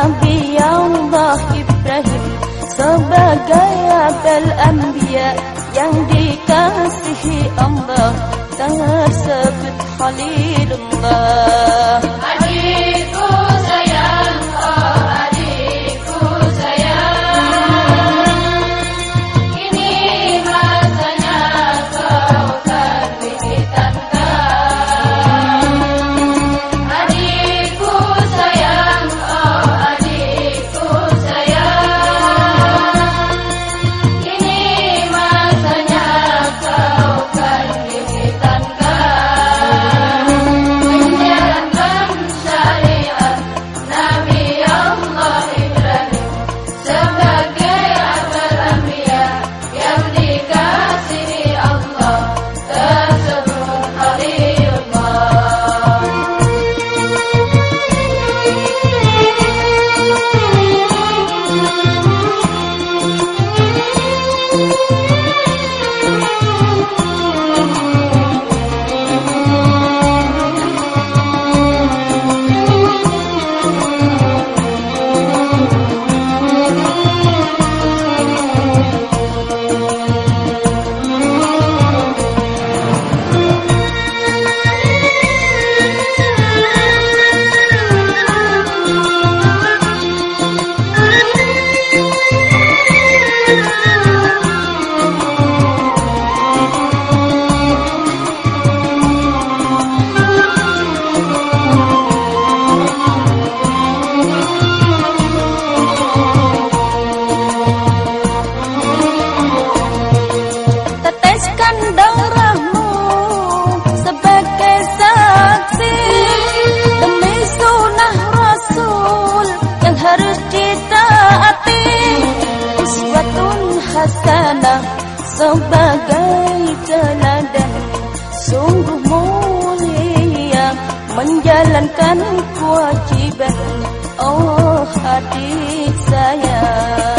Nabi Allah Ibrahim sebagai abal anbiya yang dikasihi Allah tersebut Khalilullah sebagai teladan. Sungguh mulia menjalankan kewajiban. Oh adik sayang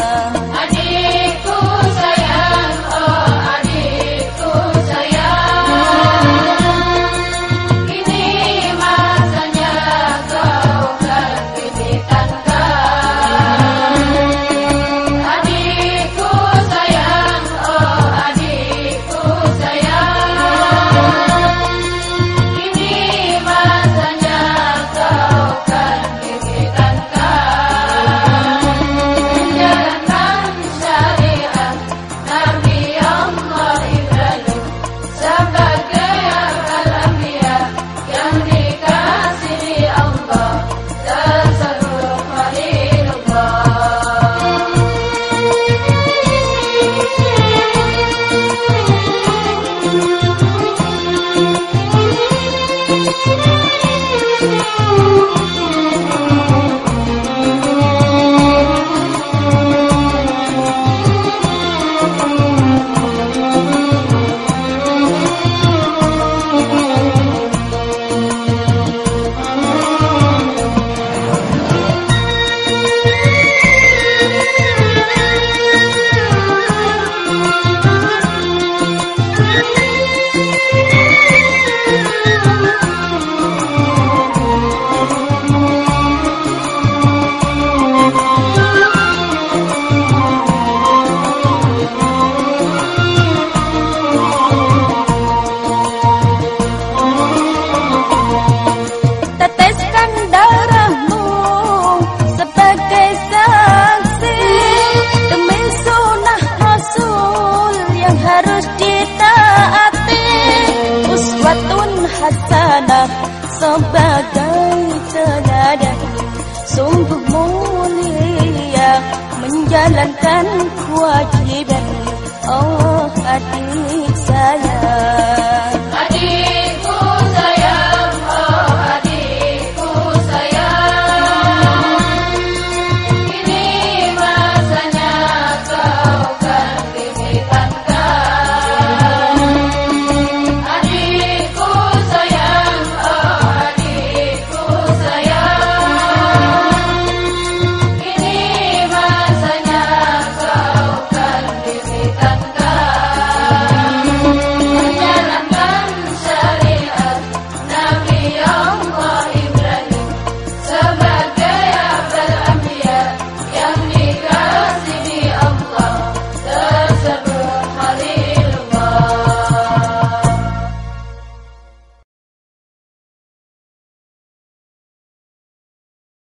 sebagai teladan sungguh mulia menjalankan kewajiban. Oh adik sayang